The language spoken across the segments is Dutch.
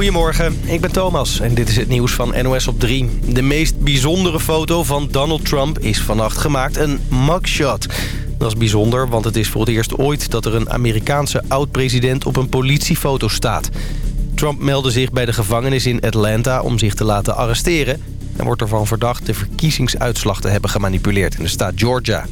Goedemorgen, ik ben Thomas en dit is het nieuws van NOS op 3. De meest bijzondere foto van Donald Trump is vannacht gemaakt, een mugshot. Dat is bijzonder, want het is voor het eerst ooit dat er een Amerikaanse oud-president op een politiefoto staat. Trump meldde zich bij de gevangenis in Atlanta om zich te laten arresteren... en wordt ervan verdacht de verkiezingsuitslag te hebben gemanipuleerd in de staat Georgia.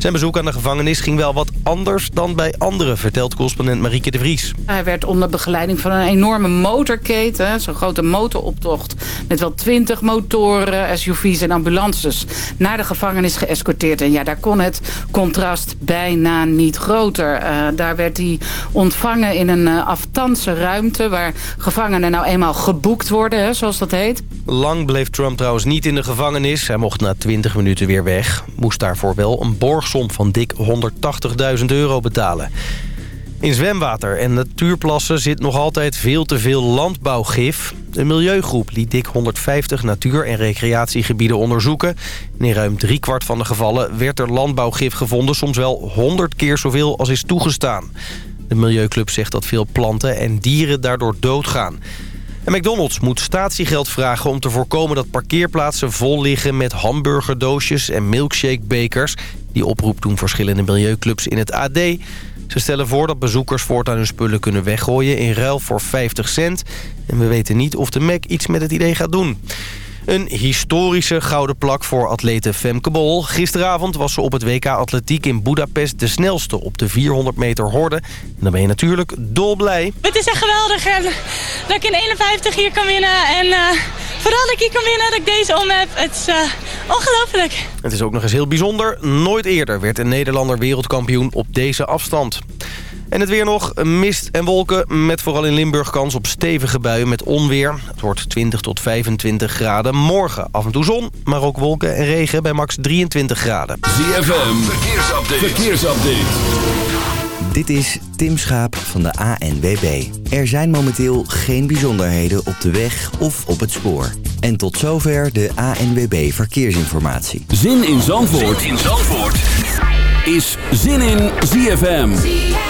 Zijn bezoek aan de gevangenis ging wel wat anders dan bij anderen... vertelt correspondent Marieke de Vries. Hij werd onder begeleiding van een enorme motorketen... zo'n grote motoroptocht met wel twintig motoren, SUV's en ambulances... naar de gevangenis geëscorteerd. En ja, daar kon het contrast bijna niet groter. Uh, daar werd hij ontvangen in een uh, aftanse ruimte... waar gevangenen nou eenmaal geboekt worden, hè, zoals dat heet. Lang bleef Trump trouwens niet in de gevangenis. Hij mocht na 20 minuten weer weg. Moest daarvoor wel een borgsom van dik 180.000 euro betalen. In zwemwater en natuurplassen zit nog altijd veel te veel landbouwgif. Een milieugroep liet dik 150 natuur- en recreatiegebieden onderzoeken. in ruim driekwart van de gevallen werd er landbouwgif gevonden... soms wel 100 keer zoveel als is toegestaan. De Milieuclub zegt dat veel planten en dieren daardoor doodgaan. En McDonald's moet statiegeld vragen om te voorkomen dat parkeerplaatsen vol liggen met hamburgerdoosjes en milkshakebekers. Die oproep doen verschillende milieuclubs in het AD. Ze stellen voor dat bezoekers voortaan hun spullen kunnen weggooien in ruil voor 50 cent. En we weten niet of de Mac iets met het idee gaat doen. Een historische gouden plak voor atlete Femke Bol. Gisteravond was ze op het WK Atletiek in Budapest de snelste op de 400 meter horde. En dan ben je natuurlijk dolblij. Het is echt geweldig en dat ik in 51 hier kan winnen. En uh, vooral dat ik hier kan winnen, dat ik deze om heb. Het is uh, ongelooflijk. Het is ook nog eens heel bijzonder. Nooit eerder werd een Nederlander wereldkampioen op deze afstand. En het weer nog, mist en wolken met vooral in Limburg kans op stevige buien met onweer. Het wordt 20 tot 25 graden. Morgen af en toe zon, maar ook wolken en regen bij max 23 graden. ZFM, verkeersupdate. verkeersupdate. Dit is Tim Schaap van de ANWB. Er zijn momenteel geen bijzonderheden op de weg of op het spoor. En tot zover de ANWB Verkeersinformatie. Zin in Zandvoort, zin in Zandvoort. is Zin in ZFM.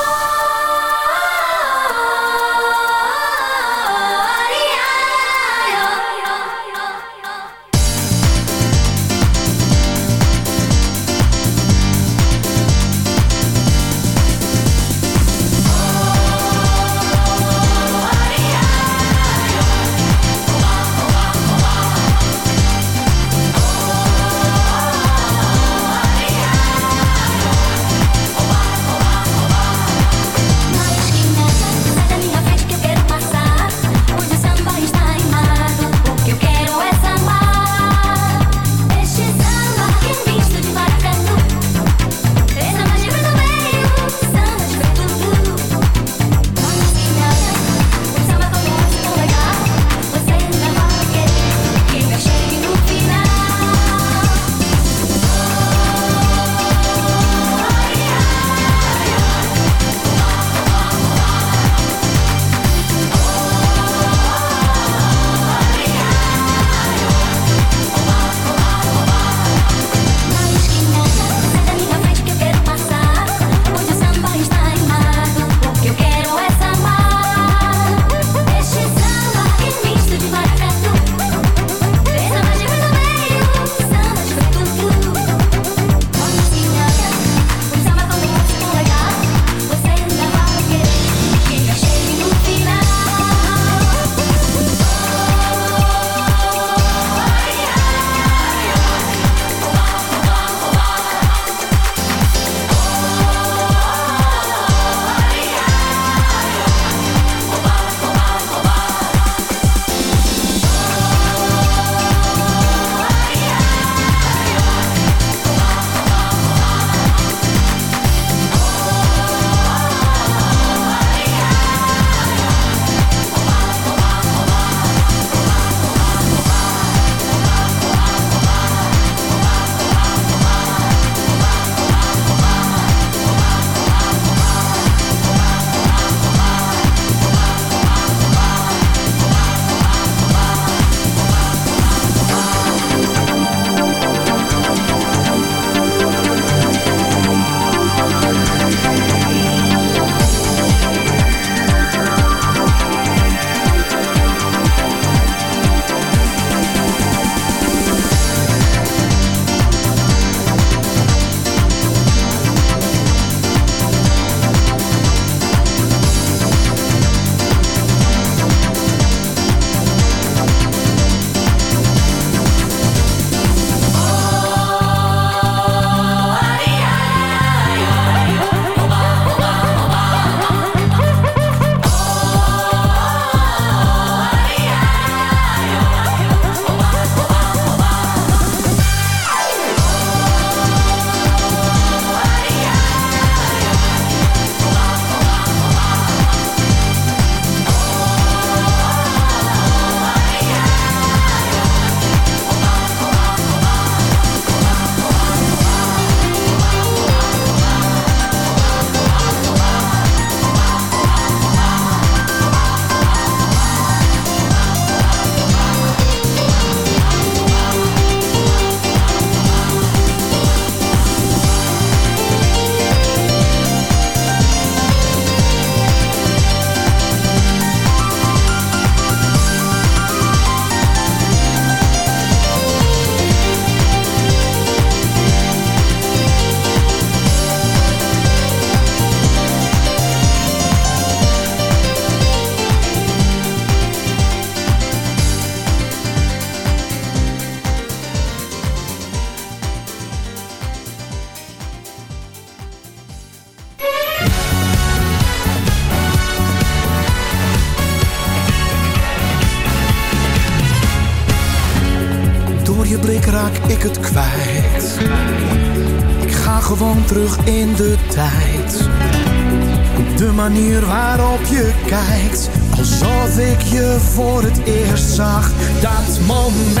Manier waarop je kijkt, alsof ik je voor het eerst zag. Dat moment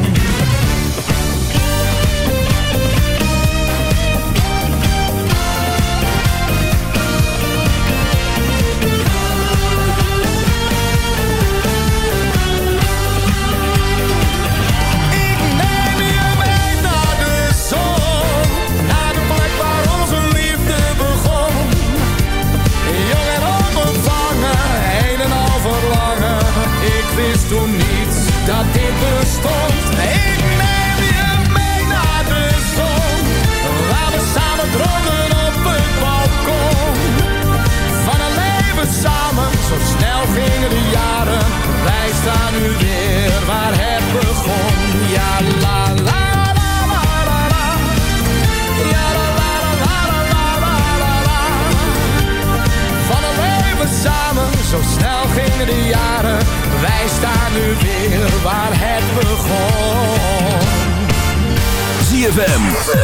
Dat dit bestond.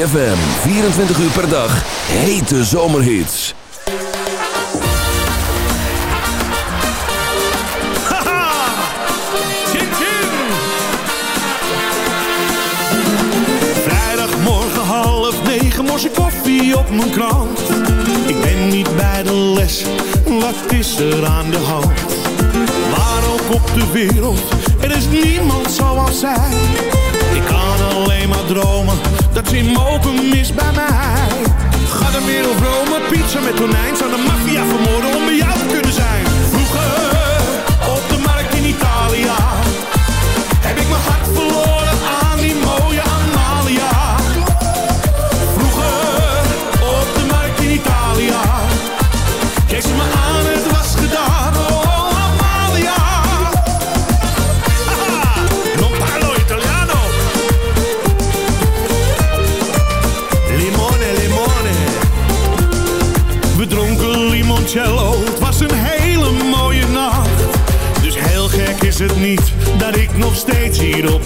ZFM. 24 uur per dag. Hete zomerhits. Haha! Vrijdagmorgen half negen moest koffie op mijn krant. Ik ben niet bij de les. Wat is er aan de hand? Waar ook op de wereld. Er is niemand zoals zij. Ik kan alleen maar dromen dat ze hem mis bij mij. Ga dan meer op Rome, pizza met tonijn. Zou de maffia vermoorden om bij jou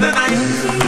the night.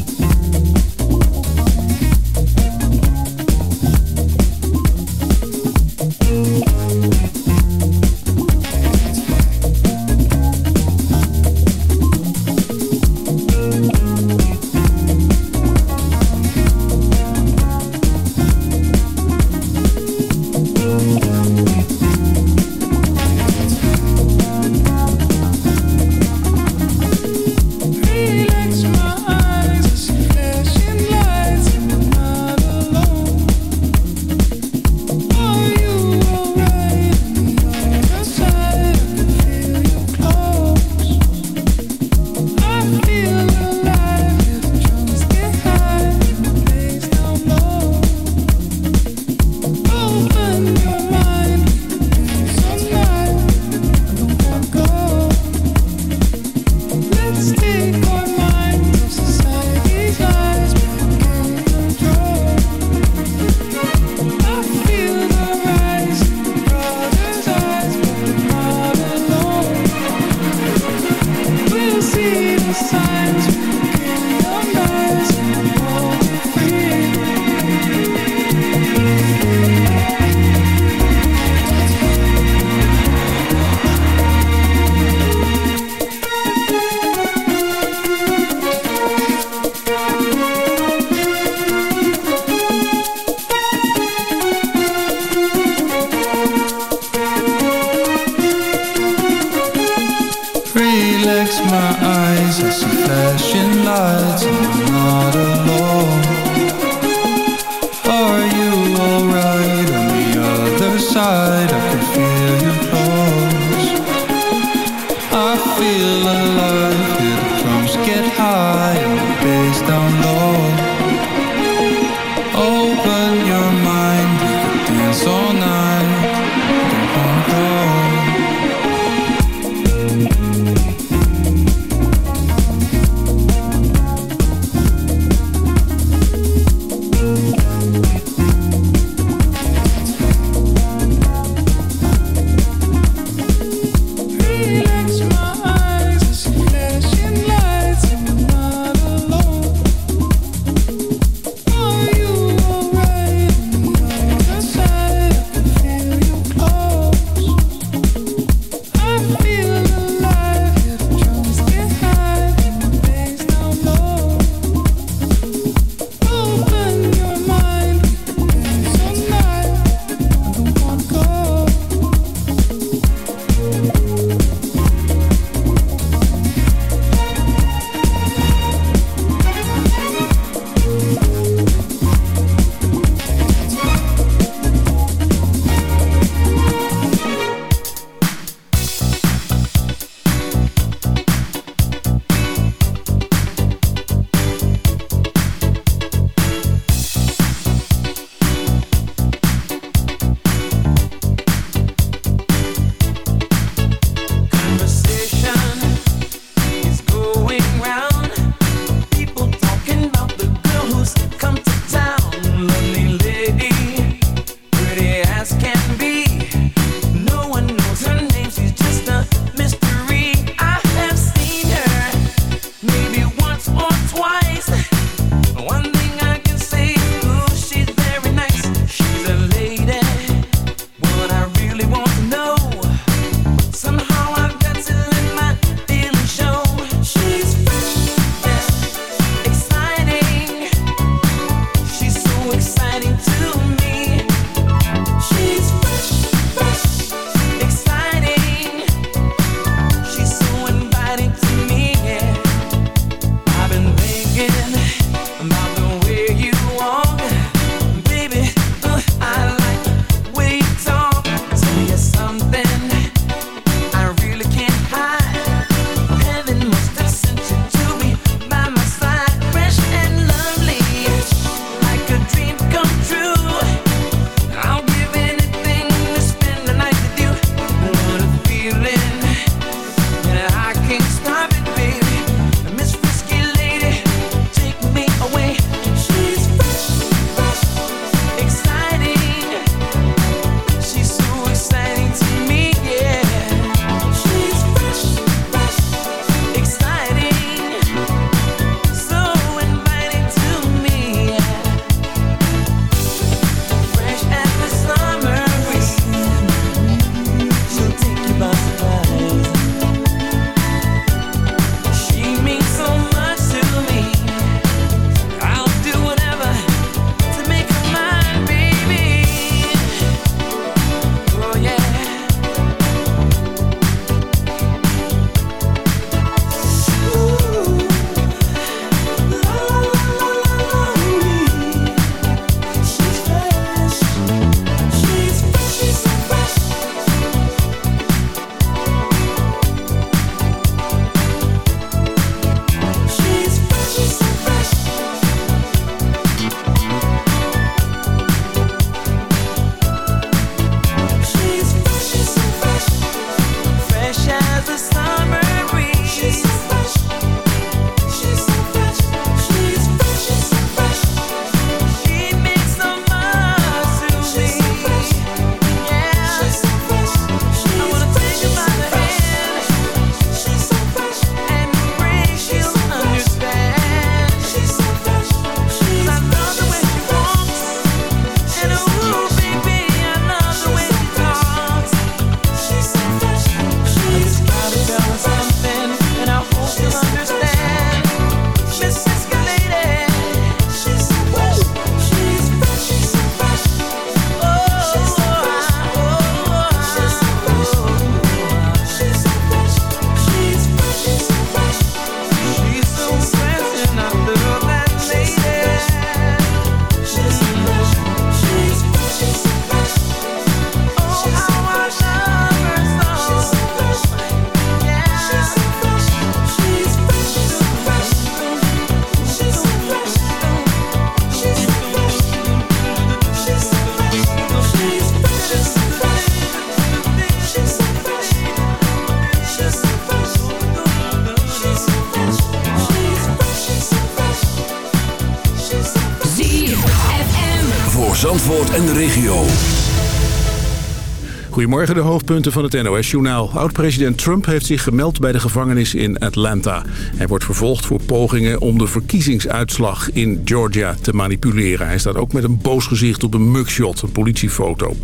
Goedemorgen, de hoofdpunten van het NOS-journaal. Oud-president Trump heeft zich gemeld bij de gevangenis in Atlanta. Hij wordt vervolgd voor pogingen om de verkiezingsuitslag in Georgia te manipuleren. Hij staat ook met een boos gezicht op een mugshot, een politiefoto.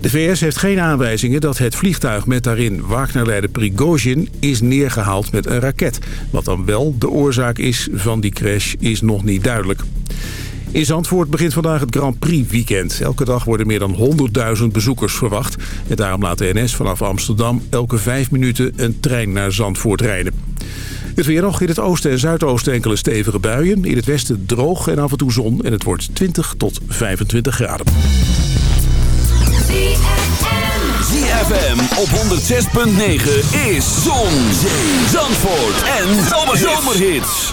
De VS heeft geen aanwijzingen dat het vliegtuig met daarin Wagner-leider Prigozhin is neergehaald met een raket. Wat dan wel de oorzaak is van die crash is nog niet duidelijk. In Zandvoort begint vandaag het Grand Prix weekend. Elke dag worden meer dan 100.000 bezoekers verwacht. En daarom laat de NS vanaf Amsterdam elke vijf minuten een trein naar Zandvoort rijden. Het weer nog in het oosten en zuidoosten enkele stevige buien. In het westen droog en af en toe zon. En het wordt 20 tot 25 graden. ZFM op 106.9 is Zon, Zee, Zandvoort en Zomerhits.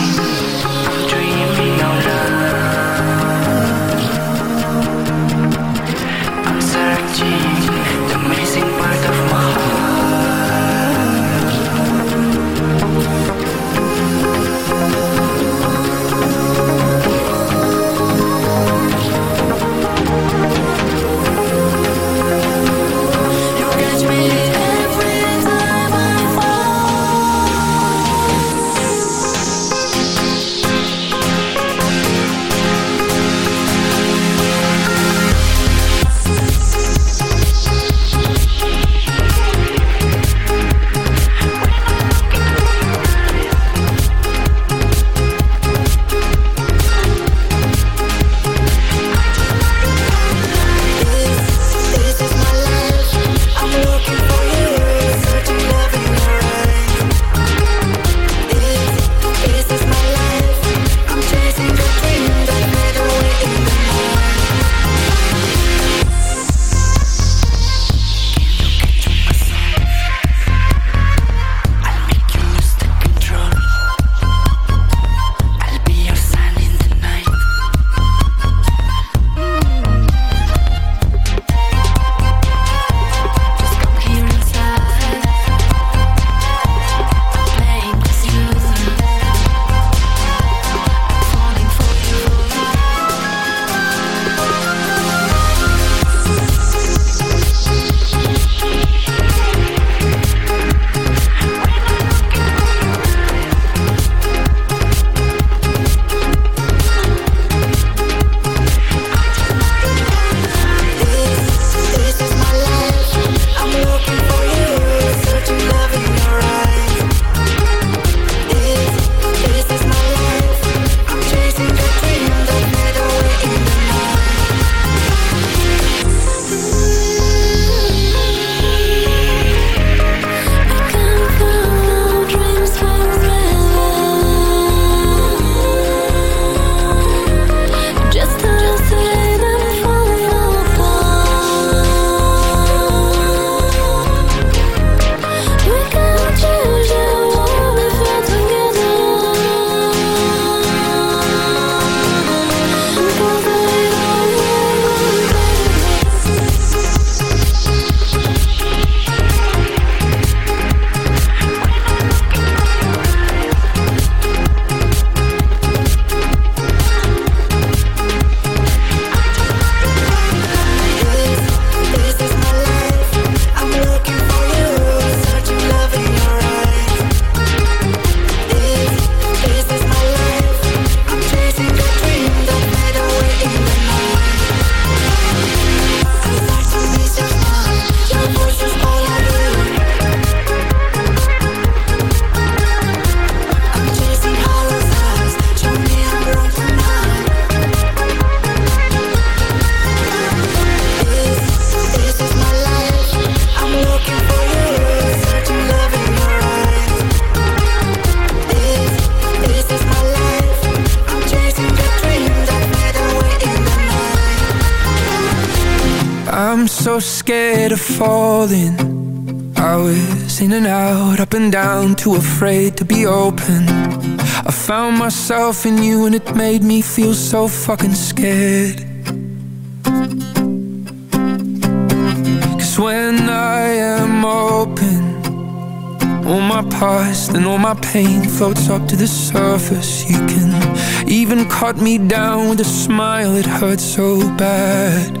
I'm so scared of falling. I was in and out, up and down, too afraid to be open. I found myself in you and it made me feel so fucking scared. Cause when I am open, all my past and all my pain floats up to the surface. You can even cut me down with a smile, it hurts so bad.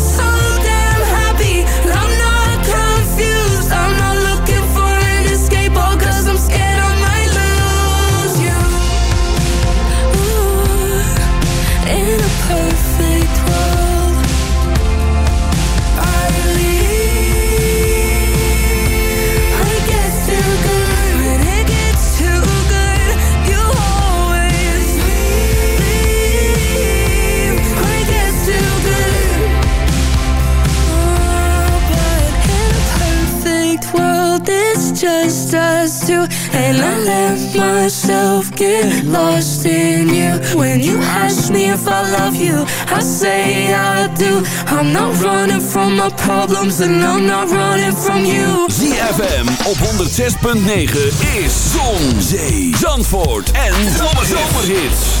And I let myself get lost in you. When you ask me if I love you, I say I do. I'm not running from my problems, and I'm not running from you. ZFM op 106.9 is Zon, Zee, Zandvoort en Zomerhits.